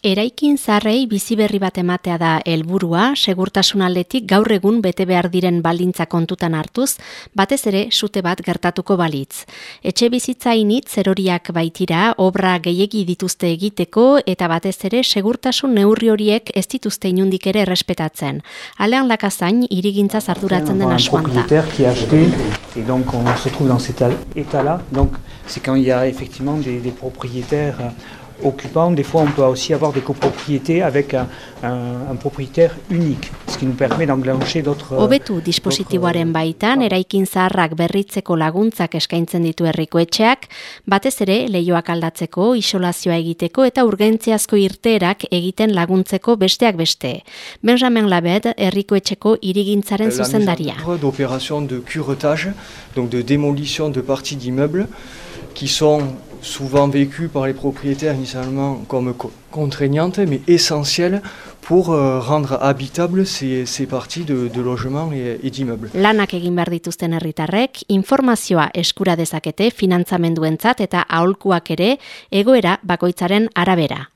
Eraikin zarrei bizi berri bat ematea da helburua, segurtasun aldetik gaur egun bete behar diren baldintza kontutan hartuz, batez ere sute bat gertatuko balitz. Etxe bizitza init zeroriak baitira, obra gehiegi dituzte egiteko eta batez ere segurtasun neurri horiek ez dituzte inundik ere errespetatzen. Alean lakazain, irigintza zarduratzen den asuanta. Et donc on se trouve dans cet état-là. Donc c'est quand il y a effectivement des, des propriétaires occupants, des fois on peut aussi avoir des copropriétés avec un, un, un propriétaire unique, ce qui nous permet d'enclencher d'autres... Obetu dispositiboaren baitan, eraikin zaharrak berritzeko laguntzak eskaintzen ditu herrikoetxeak, batez ere leioak aldatzeko, isolazioa egiteko eta urgentziazko irteerak egiten laguntzeko besteak beste. Benjamin Labed, herrikoetxeko irigintzaren zuzendaria. d'opération de curetage, donc de démolition de parties d'immeubles, qui sont souvent vécues par les propriétaires initialement comme contraignantes, mais essentielles pour euh, rendre habitables ces, ces parties de, de logement et, et d'immeubles. Lanak egin behar dituzten herritarrek, informazioa eskura dezakete finantzamenduentzat eta aholkuak ere egoera bakoitzaren arabera.